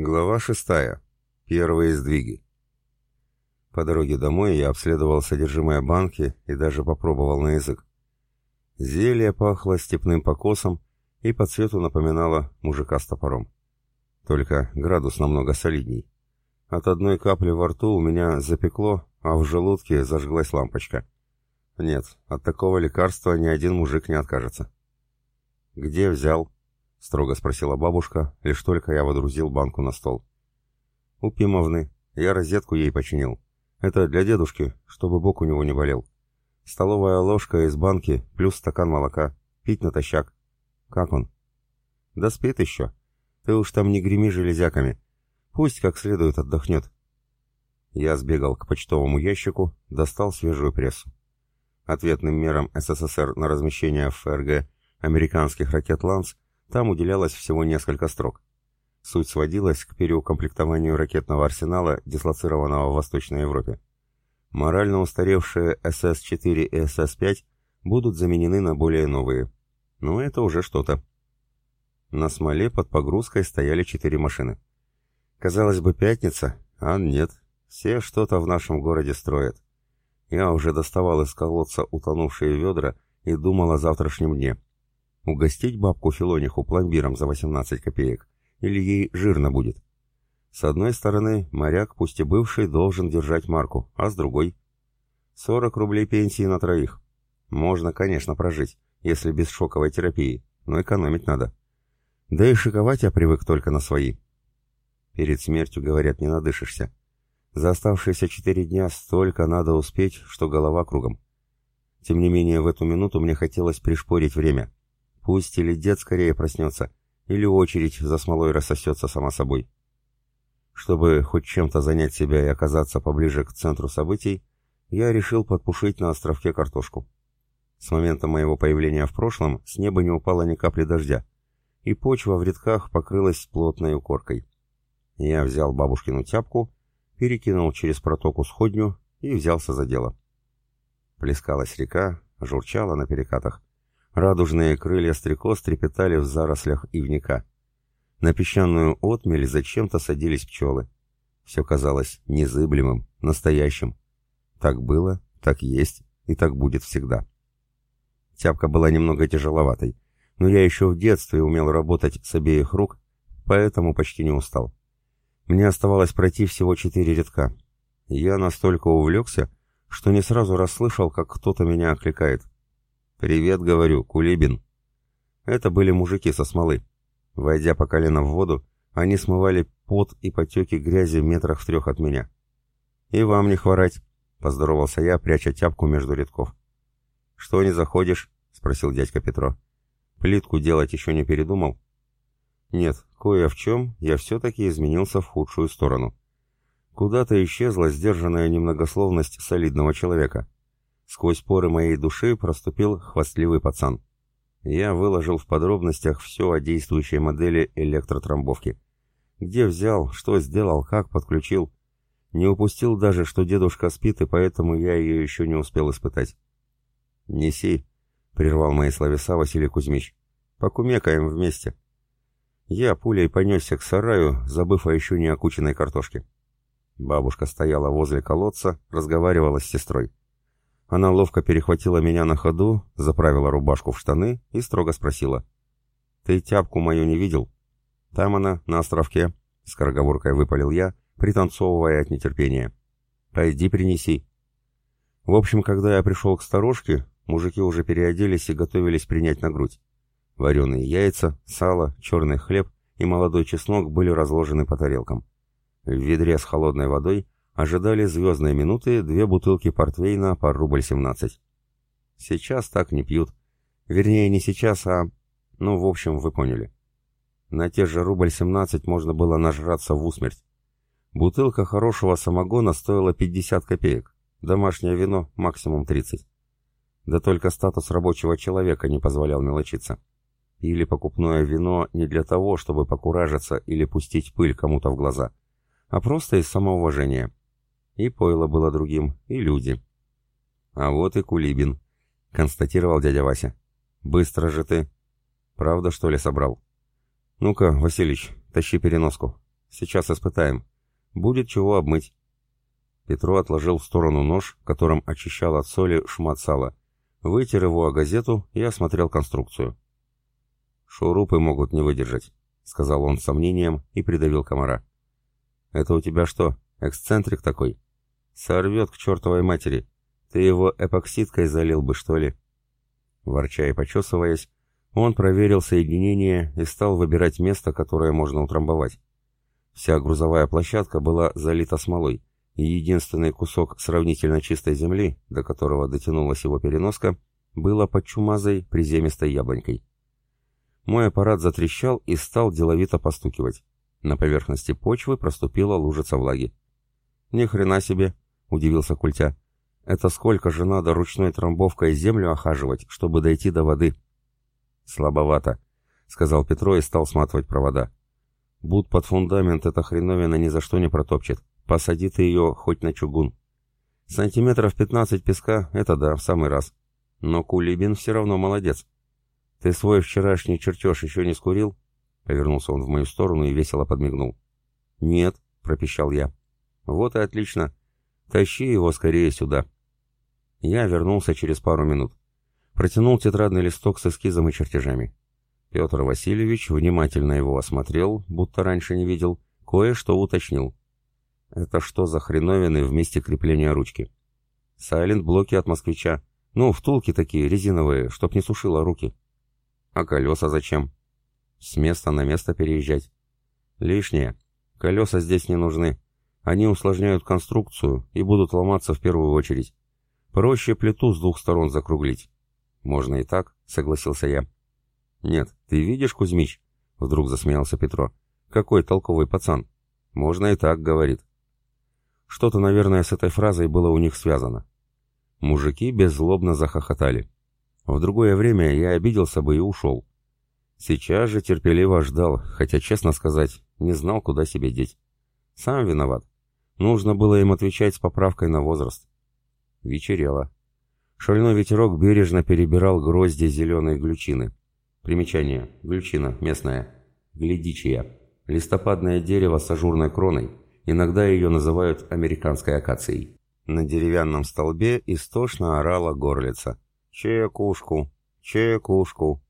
Глава шестая. Первые сдвиги. По дороге домой я обследовал содержимое банки и даже попробовал на язык. Зелье пахло степным покосом и по цвету напоминало мужика с топором. Только градус намного солидней. От одной капли во рту у меня запекло, а в желудке зажглась лампочка. Нет, от такого лекарства ни один мужик не откажется. «Где взял?» — строго спросила бабушка, лишь только я водрузил банку на стол. «У Пимовны. Я розетку ей починил. Это для дедушки, чтобы бок у него не болел. Столовая ложка из банки плюс стакан молока. Пить натощак. Как он?» «Да спит еще. Ты уж там не греми железяками. Пусть как следует отдохнет». Я сбегал к почтовому ящику, достал свежую прессу. Ответным мерам СССР на размещение в ФРГ американских ракет «Ланс» Там уделялось всего несколько строк. Суть сводилась к переукомплектованию ракетного арсенала, дислоцированного в Восточной Европе. Морально устаревшие СС-4 и СС-5 будут заменены на более новые. Но это уже что-то. На смоле под погрузкой стояли четыре машины. Казалось бы, пятница, а нет, все что-то в нашем городе строят. Я уже доставал из колодца утонувшие ведра и думал о завтрашнем дне. Угостить бабку Филониху пломбиром за 18 копеек? Или ей жирно будет? С одной стороны, моряк, пусть и бывший, должен держать марку, а с другой... 40 рублей пенсии на троих. Можно, конечно, прожить, если без шоковой терапии, но экономить надо. Да и шиковать я привык только на свои. Перед смертью, говорят, не надышишься. За оставшиеся четыре дня столько надо успеть, что голова кругом. Тем не менее, в эту минуту мне хотелось пришпорить время. Пусть или дед скорее проснется, или очередь за смолой рассосется сама собой. Чтобы хоть чем-то занять себя и оказаться поближе к центру событий, я решил подпушить на островке картошку. С момента моего появления в прошлом с неба не упало ни капли дождя, и почва в рядках покрылась плотной укоркой. Я взял бабушкину тяпку, перекинул через протоку сходню и взялся за дело. Плескалась река, журчала на перекатах. Радужные крылья стрекоз трепетали в зарослях ивника. На песчаную отмель зачем-то садились пчелы. Все казалось незыблемым, настоящим. Так было, так есть и так будет всегда. Тяпка была немного тяжеловатой, но я еще в детстве умел работать с обеих рук, поэтому почти не устал. Мне оставалось пройти всего четыре рядка. Я настолько увлекся, что не сразу расслышал, как кто-то меня окликает — «Привет, — говорю, — Кулибин». Это были мужики со смолы. Войдя по колено в воду, они смывали пот и потеки грязи метрах в трех от меня. «И вам не хворать», — поздоровался я, пряча тяпку между рядков. «Что не заходишь?» — спросил дядька Петро. «Плитку делать еще не передумал?» «Нет, кое в чем я все-таки изменился в худшую сторону. Куда-то исчезла сдержанная немногословность солидного человека». Сквозь поры моей души проступил хвастливый пацан. Я выложил в подробностях все о действующей модели электротрамбовки. Где взял, что сделал, как подключил. Не упустил даже, что дедушка спит, и поэтому я ее еще не успел испытать. «Неси», — прервал мои словеса Василий Кузьмич. «Покумекаем вместе». Я пулей понесся к сараю, забыв о еще не окученной картошке. Бабушка стояла возле колодца, разговаривала с сестрой. Она ловко перехватила меня на ходу, заправила рубашку в штаны и строго спросила. «Ты тяпку мою не видел?» «Там она, на островке», — скороговоркой выпалил я, пританцовывая от нетерпения. «Пойди принеси». В общем, когда я пришел к сторожке, мужики уже переоделись и готовились принять на грудь. Вареные яйца, сало, черный хлеб и молодой чеснок были разложены по тарелкам. В ведре с холодной водой ожидали звездные минуты две бутылки портвейна по рубль семнадцать. Сейчас так не пьют. Вернее, не сейчас, а... Ну, в общем, вы поняли. На те же рубль семнадцать можно было нажраться в усмерть. Бутылка хорошего самогона стоила 50 копеек. Домашнее вино максимум 30. Да только статус рабочего человека не позволял мелочиться. Или покупное вино не для того, чтобы покуражиться или пустить пыль кому-то в глаза, а просто из самоуважения. И пойло было другим, и люди. А вот и Кулибин, констатировал дядя Вася. Быстро же ты. Правда, что ли, собрал? Ну-ка, Василич, тащи переноску. Сейчас испытаем. Будет чего обмыть». Петро отложил в сторону нож, которым очищал от соли шмат сала, вытер его о газету и осмотрел конструкцию. «Шурупы могут не выдержать», — сказал он с сомнением и придавил комара. «Это у тебя что, эксцентрик такой? Сорвет к чертовой матери. Ты его эпоксидкой залил бы, что ли?» Ворча и почесываясь, он проверил соединение и стал выбирать место, которое можно утрамбовать. Вся грузовая площадка была залита смолой, и единственный кусок сравнительно чистой земли, до которого дотянулась его переноска, было под чумазой приземистой яблонькой. Мой аппарат затрещал и стал деловито постукивать. На поверхности почвы проступила лужица влаги. «Ни хрена себе!» — удивился Культя. «Это сколько же надо ручной трамбовкой землю охаживать, чтобы дойти до воды?» «Слабовато», — сказал Петро и стал сматывать провода. «Буд под фундамент эта хреновина ни за что не протопчет. Посади ты ее хоть на чугун. Сантиметров пятнадцать песка — это да, в самый раз. Но Кулибин все равно молодец. Ты свой вчерашний чертеж еще не скурил?» Повернулся он в мою сторону и весело подмигнул. «Нет», — пропищал я. «Вот и отлично. Тащи его скорее сюда». Я вернулся через пару минут. Протянул тетрадный листок с эскизом и чертежами. Петр Васильевич внимательно его осмотрел, будто раньше не видел, кое-что уточнил. Это что за хреновины вместе крепления ручки? Сайлент-блоки от москвича. Ну, втулки такие, резиновые, чтоб не сушило руки. А колеса зачем? С места на место переезжать. Лишнее. Колеса здесь не нужны. Они усложняют конструкцию и будут ломаться в первую очередь. Проще плиту с двух сторон закруглить. «Можно и так», — согласился я. «Нет, ты видишь, Кузьмич?» — вдруг засмеялся Петро. «Какой толковый пацан!» «Можно и так», — говорит. Что-то, наверное, с этой фразой было у них связано. Мужики беззлобно захохотали. В другое время я обиделся бы и ушел. Сейчас же терпеливо ждал, хотя, честно сказать, не знал, куда себя деть. Сам виноват. Нужно было им отвечать с поправкой на возраст. Вечерело. Шальной ветерок бережно перебирал грозди зеленой глючины. Примечание. Глючина. Местная. Глядичия. Листопадное дерево с ажурной кроной. Иногда ее называют американской акацией. На деревянном столбе истошно орала горлица. «Чекушку! Чекушку!»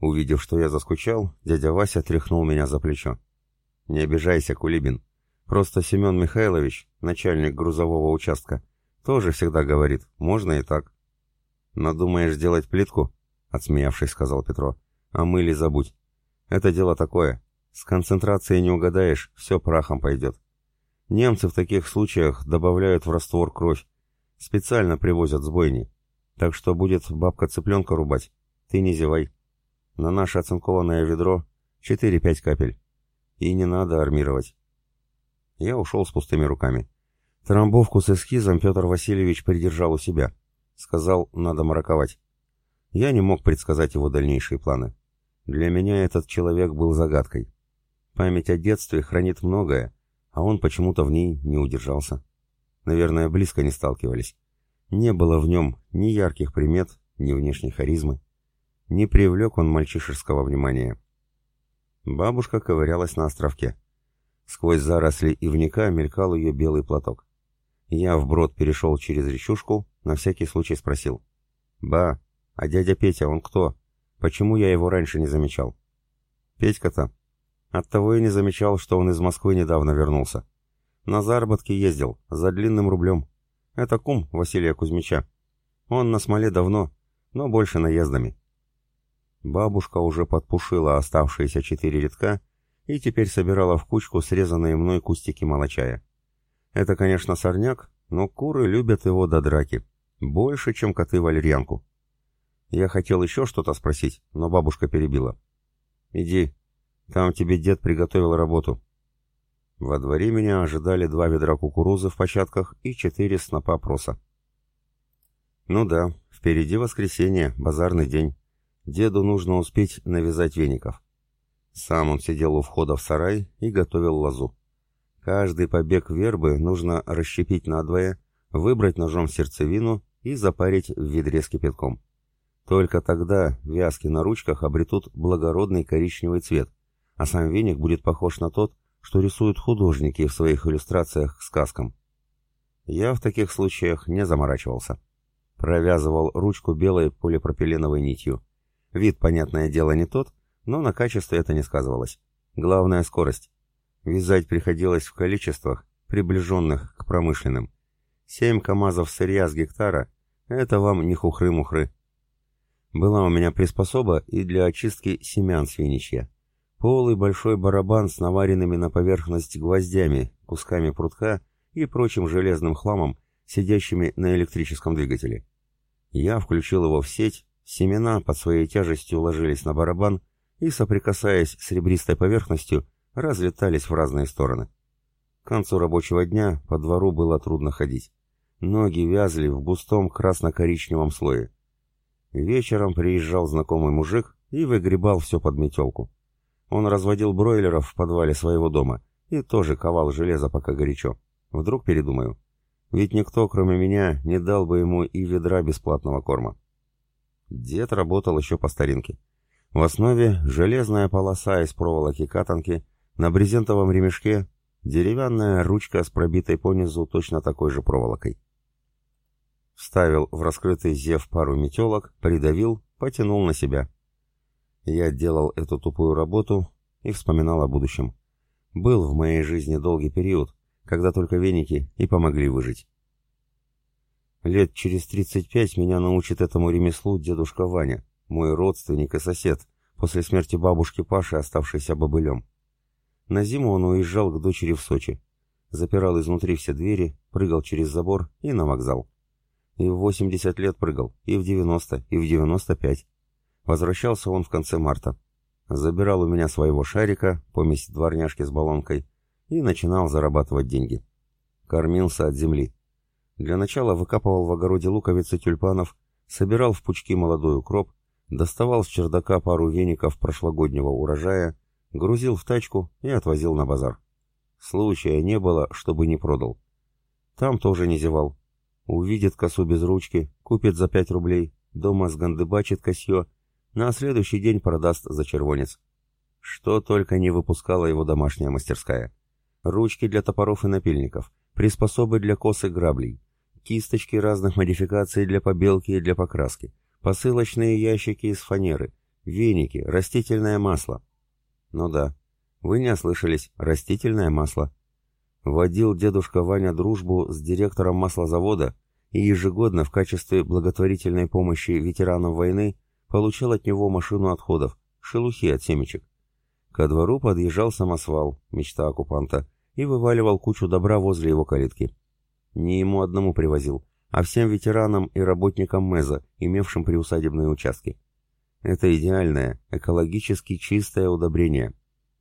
Увидев, что я заскучал, дядя Вася тряхнул меня за плечо. «Не обижайся, Кулибин. Просто Семен Михайлович, начальник грузового участка, тоже всегда говорит, можно и так. Надумаешь сделать плитку? Отсмеявшись, сказал Петро. А мы ли забудь? Это дело такое. С концентрацией не угадаешь, все прахом пойдет. Немцы в таких случаях добавляют в раствор кровь. Специально привозят сбойни. Так что будет бабка цыпленка рубать. Ты не зевай. На наше оцинкованное ведро 4-5 капель. И не надо армировать. Я ушел с пустыми руками. Трамбовку с эскизом Петр Васильевич придержал у себя. Сказал, надо мараковать. Я не мог предсказать его дальнейшие планы. Для меня этот человек был загадкой. Память о детстве хранит многое, а он почему-то в ней не удержался. Наверное, близко не сталкивались. Не было в нем ни ярких примет, ни внешней харизмы. Не привлек он мальчишеского внимания. Бабушка ковырялась на островке. Сквозь заросли ивника мелькал ее белый платок. Я вброд перешел через речушку, на всякий случай спросил. «Ба, а дядя Петя, он кто? Почему я его раньше не замечал?» «Петька-то?» Оттого и не замечал, что он из Москвы недавно вернулся. На заработки ездил, за длинным рублем. Это кум Василия Кузьмича. Он на смоле давно, но больше наездами. Бабушка уже подпушила оставшиеся четыре редка и теперь собирала в кучку срезанные мной кустики молочая. Это, конечно, сорняк, но куры любят его до драки. Больше, чем коты валерьянку. Я хотел еще что-то спросить, но бабушка перебила. «Иди, там тебе дед приготовил работу». Во дворе меня ожидали два ведра кукурузы в початках и четыре снопа проса. Ну да, впереди воскресенье, базарный день. Деду нужно успеть навязать веников. Сам он сидел у входа в сарай и готовил лозу. Каждый побег вербы нужно расщепить надвое, выбрать ножом сердцевину и запарить в ведре с кипятком. Только тогда вязки на ручках обретут благородный коричневый цвет, а сам веник будет похож на тот, что рисуют художники в своих иллюстрациях к сказкам. Я в таких случаях не заморачивался. Провязывал ручку белой полипропиленовой нитью. Вид, понятное дело, не тот, но на качестве это не сказывалось. Главное — скорость. Вязать приходилось в количествах, приближенных к промышленным. Семь КАМАЗов сырья с гектара — это вам не хухры-мухры. Была у меня приспособа и для очистки семян свиничья. Полый большой барабан с наваренными на поверхность гвоздями, кусками прутка и прочим железным хламом, сидящими на электрическом двигателе. Я включил его в сеть, семена под своей тяжестью ложились на барабан и, соприкасаясь с ребристой поверхностью, разлетались в разные стороны. К концу рабочего дня по двору было трудно ходить. Ноги вязли в густом красно-коричневом слое. Вечером приезжал знакомый мужик и выгребал все под метелку. Он разводил бройлеров в подвале своего дома и тоже ковал железо, пока горячо. Вдруг передумаю. Ведь никто, кроме меня, не дал бы ему и ведра бесплатного корма. Дед работал еще по старинке. В основе железная полоса из проволоки катанки, на брезентовом ремешке деревянная ручка с пробитой понизу точно такой же проволокой. Вставил в раскрытый зев пару метелок, придавил, потянул на себя. Я делал эту тупую работу и вспоминал о будущем. Был в моей жизни долгий период, когда только веники и помогли выжить. Лет через 35 меня научит этому ремеслу дедушка Ваня, мой родственник и сосед, после смерти бабушки Паши, оставшийся бобылем. На зиму он уезжал к дочери в Сочи. Запирал изнутри все двери, прыгал через забор и на вокзал. И в 80 лет прыгал, и в 90, и в 95. Возвращался он в конце марта. Забирал у меня своего шарика, помесь дворняжки с баллонкой, и начинал зарабатывать деньги. Кормился от земли. Для начала выкапывал в огороде луковицы тюльпанов, собирал в пучки молодой укроп, доставал с чердака пару веников прошлогоднего урожая, грузил в тачку и отвозил на базар. Случая не было, чтобы не продал. Там тоже не зевал. Увидит косу без ручки, купит за пять рублей, дома сгандыбачит косье на следующий день продаст за червонец. Что только не выпускала его домашняя мастерская. Ручки для топоров и напильников, приспособы для кос и граблей, кисточки разных модификаций для побелки и для покраски, посылочные ящики из фанеры, веники, растительное масло. Ну да, вы не ослышались, растительное масло. Водил дедушка Ваня дружбу с директором маслозавода и ежегодно в качестве благотворительной помощи ветеранам войны получал от него машину отходов, шелухи от семечек. Ко двору подъезжал самосвал, мечта оккупанта, и вываливал кучу добра возле его калитки. Не ему одному привозил, а всем ветеранам и работникам МЭЗа, имевшим приусадебные участки. Это идеальное, экологически чистое удобрение.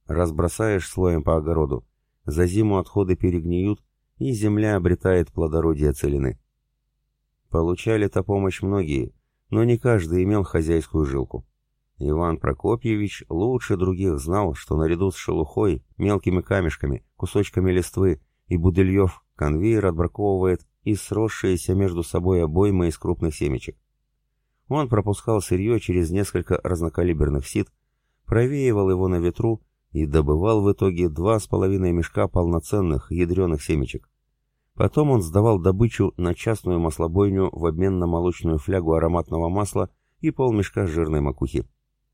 Разбросаешь слоем по огороду, за зиму отходы перегниют, и земля обретает плодородие целины. Получали-то помощь многие, но не каждый имел хозяйскую жилку. Иван Прокопьевич лучше других знал, что наряду с шелухой, мелкими камешками, кусочками листвы и будыльев конвейер отбраковывает и сросшиеся между собой обоймы из крупных семечек. Он пропускал сырье через несколько разнокалиберных сит, провеивал его на ветру и добывал в итоге два с половиной мешка полноценных ядреных семечек. Потом он сдавал добычу на частную маслобойню в обмен на молочную флягу ароматного масла и полмешка жирной макухи.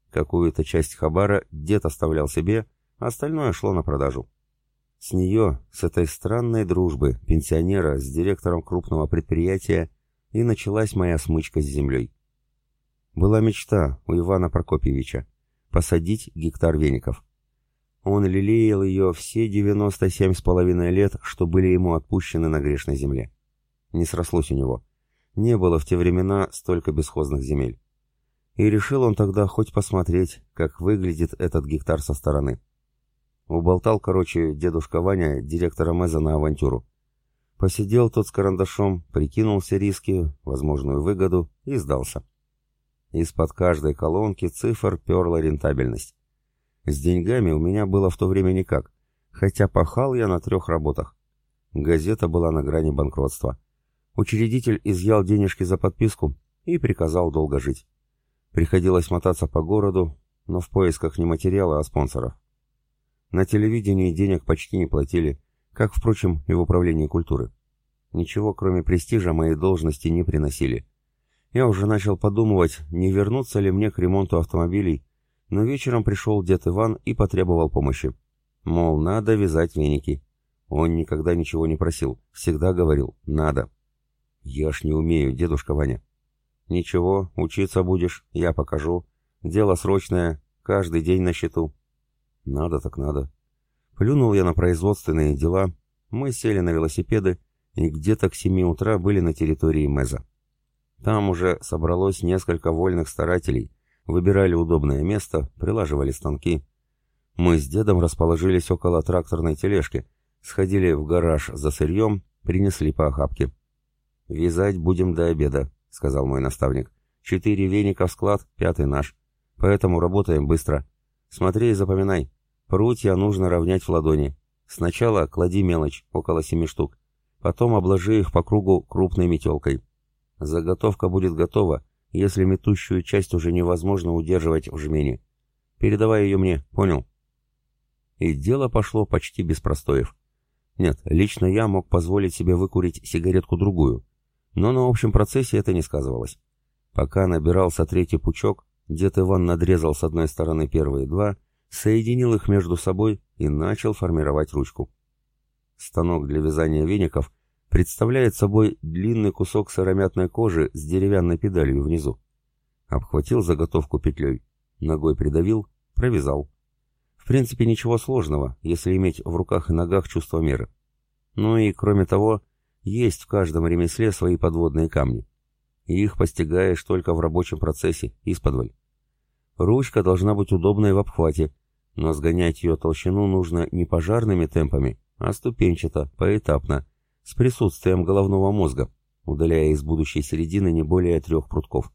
Какую-то часть хабара дед оставлял себе, остальное шло на продажу. С нее, с этой странной дружбы пенсионера с директором крупного предприятия, и началась моя смычка с землей. Была мечта у Ивана Прокопьевича — посадить гектар веников. Он лелеял ее все девяносто семь с половиной лет, что были ему отпущены на грешной земле. Не срослось у него. Не было в те времена столько бесхозных земель. И решил он тогда хоть посмотреть, как выглядит этот гектар со стороны. Уболтал, короче, дедушка Ваня, директора МЭЗа на авантюру. Посидел тот с карандашом, прикинул все риски, возможную выгоду и сдался. Из-под каждой колонки цифр перла рентабельность. С деньгами у меня было в то время никак, хотя пахал я на трех работах. Газета была на грани банкротства. Учредитель изъял денежки за подписку и приказал долго жить. Приходилось мотаться по городу, но в поисках не материала, а спонсоров. На телевидении денег почти не платили, как, впрочем, и в управлении культуры. Ничего, кроме престижа, моей должности не приносили. Я уже начал подумывать, не вернуться ли мне к ремонту автомобилей, но вечером пришел дед Иван и потребовал помощи. Мол, надо вязать веники. Он никогда ничего не просил, всегда говорил «надо». Я ж не умею, дедушка Ваня. Ничего, учиться будешь, я покажу. Дело срочное, каждый день на счету. Надо так надо. Плюнул я на производственные дела, мы сели на велосипеды и где-то к семи утра были на территории Меза. Там уже собралось несколько вольных старателей, выбирали удобное место, прилаживали станки. Мы с дедом расположились около тракторной тележки, сходили в гараж за сырьем, принесли по охапке. «Вязать будем до обеда», — сказал мой наставник. «Четыре веника в склад, пятый наш. Поэтому работаем быстро. Смотри и запоминай. Прутья нужно равнять в ладони. Сначала клади мелочь, около семи штук. Потом обложи их по кругу крупной метелкой. Заготовка будет готова, если метущую часть уже невозможно удерживать в жмене. Передавай ее мне, понял? И дело пошло почти без простоев. Нет, лично я мог позволить себе выкурить сигаретку-другую, но на общем процессе это не сказывалось. Пока набирался третий пучок, дед Иван надрезал с одной стороны первые два, соединил их между собой и начал формировать ручку. Станок для вязания веников представляет собой длинный кусок сыромятной кожи с деревянной педалью внизу. Обхватил заготовку петлей, ногой придавил, провязал. В принципе, ничего сложного, если иметь в руках и ногах чувство меры. Ну и, кроме того, есть в каждом ремесле свои подводные камни. И их постигаешь только в рабочем процессе, исподволь. Ручка должна быть удобной в обхвате, но сгонять ее толщину нужно не пожарными темпами, а ступенчато, поэтапно, с присутствием головного мозга, удаляя из будущей середины не более трех прутков.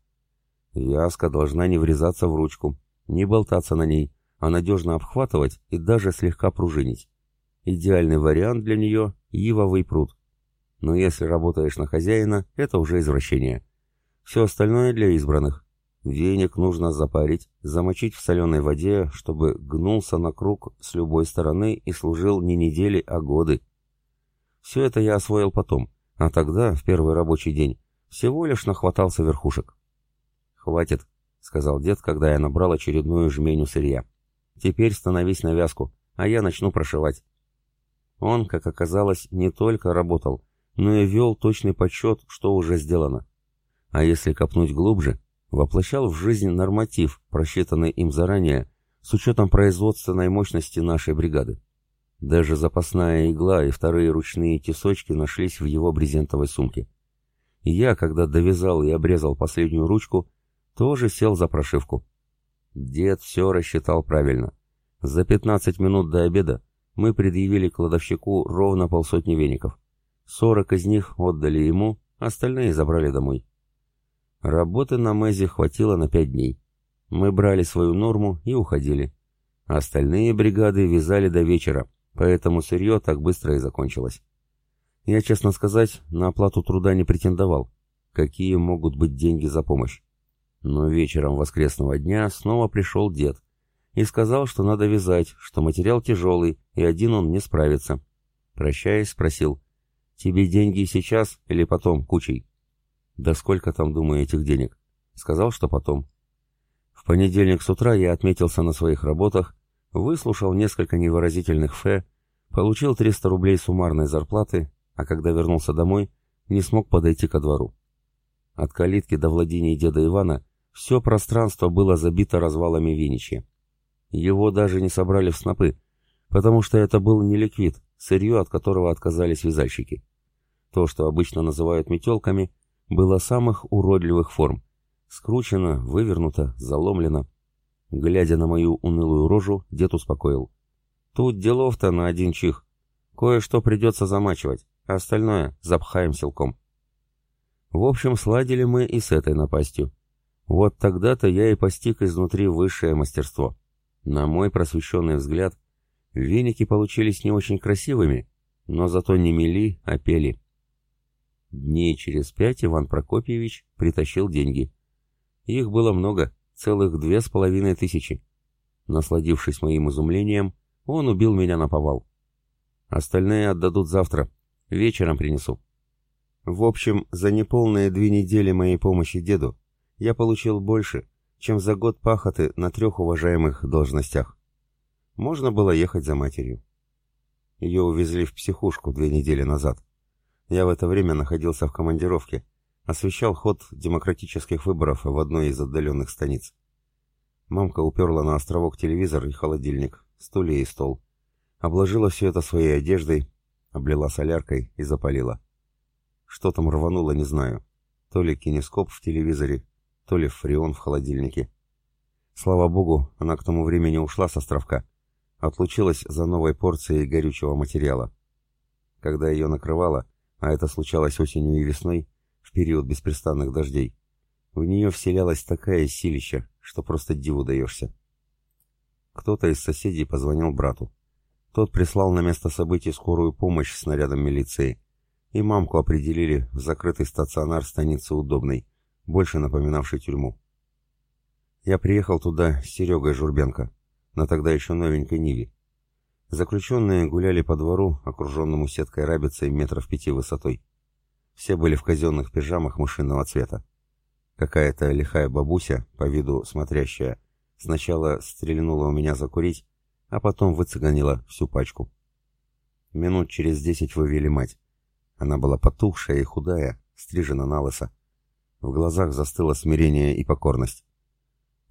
Вязка должна не врезаться в ручку, не болтаться на ней, а надежно обхватывать и даже слегка пружинить. Идеальный вариант для нее – ивовый пруд. Но если работаешь на хозяина, это уже извращение. Все остальное для избранных. Веник нужно запарить, замочить в соленой воде, чтобы гнулся на круг с любой стороны и служил не недели, а годы. Все это я освоил потом, а тогда, в первый рабочий день, всего лишь нахватался верхушек. «Хватит», — сказал дед, когда я набрал очередную жменю сырья. «Теперь становись на вязку, а я начну прошивать». Он, как оказалось, не только работал, но и вел точный подсчет, что уже сделано. А если копнуть глубже, воплощал в жизнь норматив, просчитанный им заранее, с учетом производственной мощности нашей бригады. Даже запасная игла и вторые ручные тесочки нашлись в его брезентовой сумке. И я, когда довязал и обрезал последнюю ручку, тоже сел за прошивку. Дед все рассчитал правильно. За 15 минут до обеда мы предъявили кладовщику ровно полсотни веников. Сорок из них отдали ему, остальные забрали домой. Работы на Мэзе хватило на пять дней. Мы брали свою норму и уходили. Остальные бригады вязали до вечера, поэтому сырье так быстро и закончилось. Я, честно сказать, на оплату труда не претендовал. Какие могут быть деньги за помощь? Но вечером воскресного дня снова пришел дед и сказал, что надо вязать, что материал тяжелый, и один он не справится. Прощаясь, спросил, «Тебе деньги сейчас или потом, кучей?» «Да сколько там, думаю, этих денег?» Сказал, что потом. В понедельник с утра я отметился на своих работах, выслушал несколько невыразительных фе, получил 300 рублей суммарной зарплаты, а когда вернулся домой, не смог подойти ко двору. От калитки до владений деда Ивана все пространство было забито развалами виничья. Его даже не собрали в снопы, потому что это был не ликвид, сырье, от которого отказались вязальщики. То, что обычно называют метелками, было самых уродливых форм. Скручено, вывернуто, заломлено. Глядя на мою унылую рожу, дед успокоил. «Тут делов-то на один чих. Кое-что придется замачивать, остальное запхаем силком». В общем, сладили мы и с этой напастью. Вот тогда-то я и постиг изнутри высшее мастерство. На мой просвещенный взгляд, веники получились не очень красивыми, но зато не мели, а пели. Дней через пять Иван Прокопьевич притащил деньги. Их было много, целых две с половиной тысячи. Насладившись моим изумлением, Он убил меня на повал. Остальные отдадут завтра. Вечером принесу. В общем, за неполные две недели моей помощи деду я получил больше, чем за год пахоты на трех уважаемых должностях. Можно было ехать за матерью. Ее увезли в психушку две недели назад. Я в это время находился в командировке, освещал ход демократических выборов в одной из отдаленных станиц. Мамка уперла на островок телевизор и холодильник, стулья и стол. Обложила все это своей одеждой, облила соляркой и запалила. Что там рвануло, не знаю. То ли кинескоп в телевизоре, то ли фреон в холодильнике. Слава богу, она к тому времени ушла с островка. Отлучилась за новой порцией горючего материала. Когда ее накрывало, а это случалось осенью и весной, в период беспрестанных дождей, в нее вселялась такая силища, что просто диву даешься. Кто-то из соседей позвонил брату. Тот прислал на место событий скорую помощь с нарядом милиции, и мамку определили в закрытый стационар станицы Удобной, больше напоминавший тюрьму. Я приехал туда с Серегой Журбенко, на тогда еще новенькой Ниве. Заключенные гуляли по двору, окруженному сеткой рабицей метров пяти высотой. Все были в казенных пижамах мышиного цвета. Какая-то лихая бабуся, по виду смотрящая, сначала стрельнула у меня закурить, а потом выцеганила всю пачку. Минут через десять вывели мать. Она была потухшая и худая, стрижена на лысо. В глазах застыло смирение и покорность.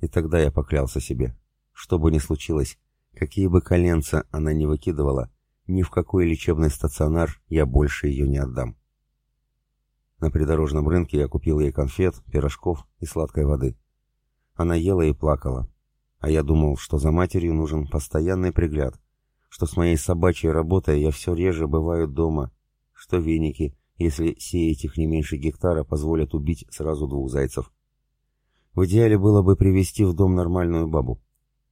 И тогда я поклялся себе, что бы ни случилось, какие бы коленца она ни выкидывала, ни в какой лечебный стационар я больше ее не отдам. На придорожном рынке я купил ей конфет, пирожков и сладкой воды. Она ела и плакала, а я думал, что за матерью нужен постоянный пригляд, что с моей собачьей работой я все реже бываю дома, что веники, если сеять их не меньше гектара, позволят убить сразу двух зайцев. В идеале было бы привести в дом нормальную бабу.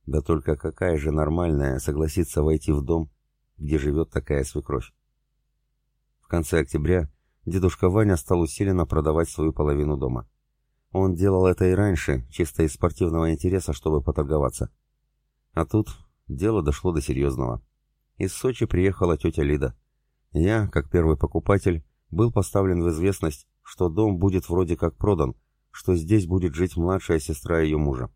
Да только какая же нормальная согласится войти в дом, где живет такая свекровь? В конце октября дедушка Ваня стал усиленно продавать свою половину дома. Он делал это и раньше, чисто из спортивного интереса, чтобы поторговаться. А тут дело дошло до серьезного. Из Сочи приехала тетя Лида. Я, как первый покупатель, был поставлен в известность, что дом будет вроде как продан, что здесь будет жить младшая сестра ее мужа.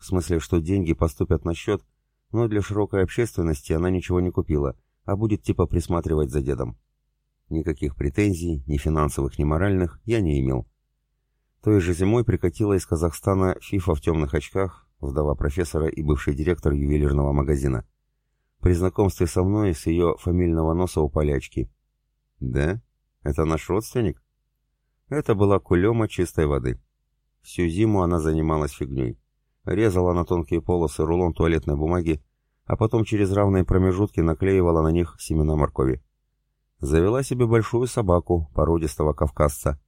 В смысле, что деньги поступят на счет, но для широкой общественности она ничего не купила, а будет типа присматривать за дедом. Никаких претензий, ни финансовых, ни моральных, я не имел. Той же зимой прикатила из Казахстана Фифа в темных очках, вдова профессора и бывший директор ювелирного магазина. При знакомстве со мной с ее фамильного носа упали очки. «Да? Это наш родственник?» Это была кулема чистой воды. Всю зиму она занималась фигней. Резала на тонкие полосы рулон туалетной бумаги, а потом через равные промежутки наклеивала на них семена моркови. Завела себе большую собаку, породистого кавказца.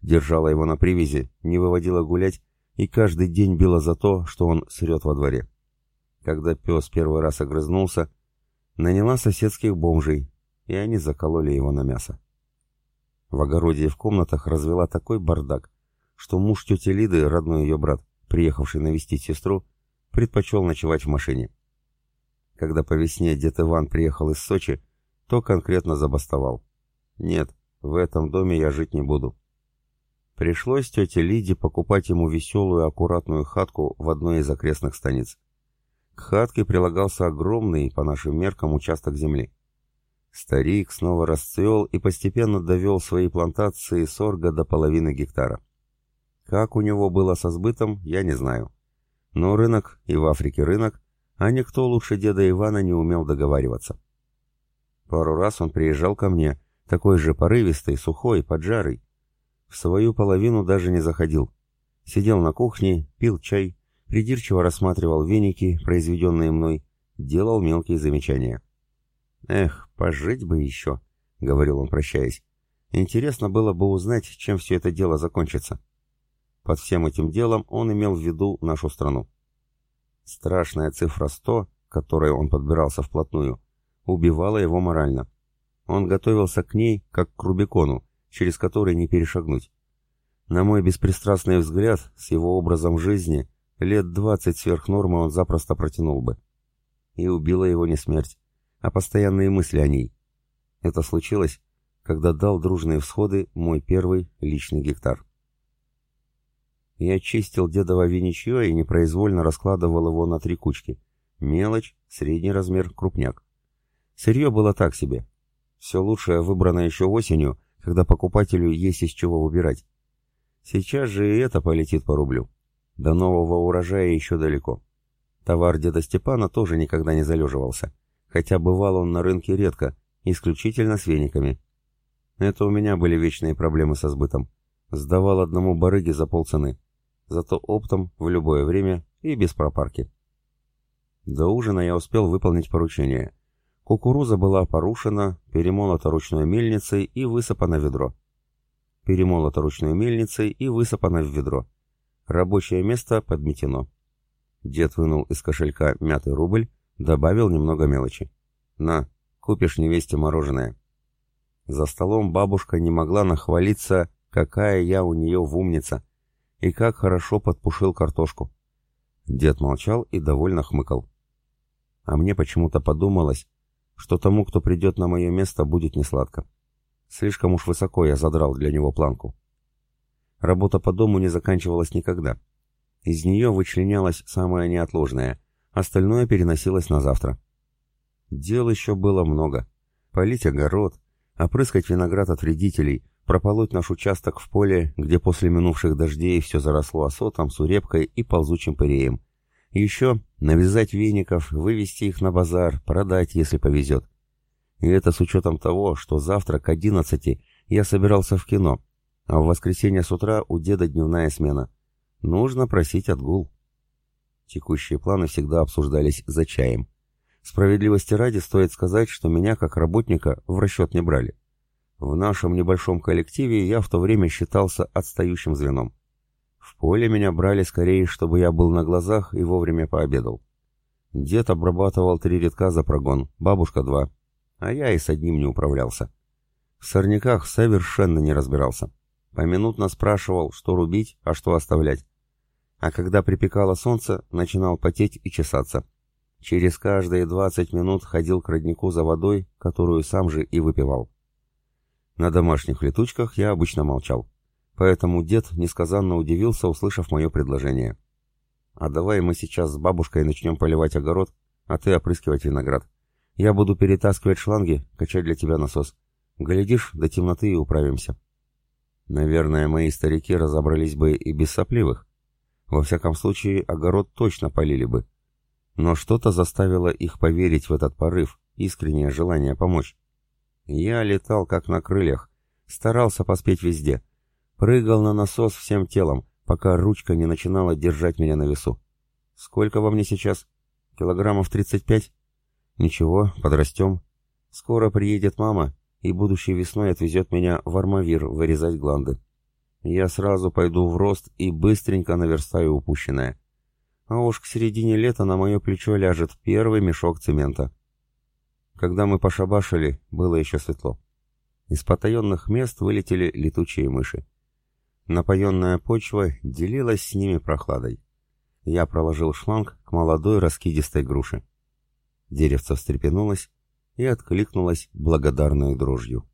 Держала его на привязи, не выводила гулять и каждый день била за то, что он срет во дворе. Когда пес первый раз огрызнулся, наняла соседских бомжей, и они закололи его на мясо. В огороде и в комнатах развела такой бардак, что муж тети Лиды, родной ее брат, приехавший навестить сестру, предпочел ночевать в машине. Когда по весне дед Иван приехал из Сочи, то конкретно забастовал. «Нет, в этом доме я жить не буду». Пришлось тете Лиде покупать ему веселую аккуратную хатку в одной из окрестных станиц. К хатке прилагался огромный, по нашим меркам, участок земли. Старик снова расцвел и постепенно довел свои плантации сорга до половины гектара. Как у него было со сбытом, я не знаю. Но рынок, и в Африке рынок, а никто лучше деда Ивана не умел договариваться. Пару раз он приезжал ко мне, такой же порывистый, сухой, поджарый. В свою половину даже не заходил. Сидел на кухне, пил чай, придирчиво рассматривал веники, произведенные мной, делал мелкие замечания. «Эх, пожить бы еще», — говорил он, прощаясь. «Интересно было бы узнать, чем все это дело закончится». Под всем этим делом он имел в виду нашу страну. Страшная цифра 100, к которой он подбирался вплотную, убивала его морально. Он готовился к ней, как к Рубикону, через который не перешагнуть. На мой беспристрастный взгляд, с его образом жизни, лет двадцать сверх нормы он запросто протянул бы. и убила его не смерть, а постоянные мысли о ней. Это случилось, когда дал дружные всходы мой первый личный гектар. Я чистил дедово виничье и непроизвольно раскладывал его на три кучки. Мелочь, средний размер, крупняк. Сырье было так себе. Все лучшее выбрано еще осенью, когда покупателю есть из чего выбирать. Сейчас же и это полетит по рублю. До нового урожая еще далеко. Товар деда Степана тоже никогда не залеживался, хотя бывал он на рынке редко, исключительно с вениками. Это у меня были вечные проблемы со сбытом. Сдавал одному барыге за полцены. Зато оптом, в любое время и без пропарки. До ужина я успел выполнить поручение. Кукуруза была порушена, перемолота ручной мельницей и высыпана в ведро. Перемолота ручной мельницей и высыпана в ведро. Рабочее место подметено. Дед вынул из кошелька мятый рубль, добавил немного мелочи. «На, купишь невесте мороженое». За столом бабушка не могла нахвалиться, какая я у нее в умница, и как хорошо подпушил картошку. Дед молчал и довольно хмыкал. А мне почему-то подумалось, что тому, кто придет на мое место, будет несладко. Слишком уж высоко я задрал для него планку. Работа по дому не заканчивалась никогда. Из нее вычленялось самое неотложное, остальное переносилось на завтра. Дел еще было много. Полить огород, опрыскать виноград от вредителей, прополоть наш участок в поле, где после минувших дождей все заросло осотом, сурепкой и ползучим пыреем. Еще навязать веников, вывести их на базар, продать, если повезет. И это с учетом того, что завтра к одиннадцати я собирался в кино, а в воскресенье с утра у деда дневная смена. Нужно просить отгул. Текущие планы всегда обсуждались за чаем. Справедливости ради стоит сказать, что меня как работника в расчет не брали. В нашем небольшом коллективе я в то время считался отстающим звеном. В поле меня брали скорее, чтобы я был на глазах и вовремя пообедал. Дед обрабатывал три редка за прогон, бабушка два, а я и с одним не управлялся. В сорняках совершенно не разбирался. Поминутно спрашивал, что рубить, а что оставлять. А когда припекало солнце, начинал потеть и чесаться. Через каждые двадцать минут ходил к роднику за водой, которую сам же и выпивал. На домашних летучках я обычно молчал. Поэтому дед несказанно удивился, услышав мое предложение. «А давай мы сейчас с бабушкой начнем поливать огород, а ты опрыскивать виноград. Я буду перетаскивать шланги, качать для тебя насос. Глядишь, до темноты и управимся». Наверное, мои старики разобрались бы и без сопливых. Во всяком случае, огород точно полили бы. Но что-то заставило их поверить в этот порыв, искреннее желание помочь. Я летал как на крыльях, старался поспеть везде. Прыгал на насос всем телом, пока ручка не начинала держать меня на весу. Сколько во мне сейчас? Килограммов 35? Ничего, подрастем. Скоро приедет мама, и будущей весной отвезет меня в Армавир вырезать гланды. Я сразу пойду в рост и быстренько наверстаю упущенное. А уж к середине лета на мое плечо ляжет первый мешок цемента. Когда мы пошабашили, было еще светло. Из потаенных мест вылетели летучие мыши. Напоенная почва делилась с ними прохладой. Я проложил шланг к молодой раскидистой груше. Деревце встрепенулось и откликнулось благодарной дрожью.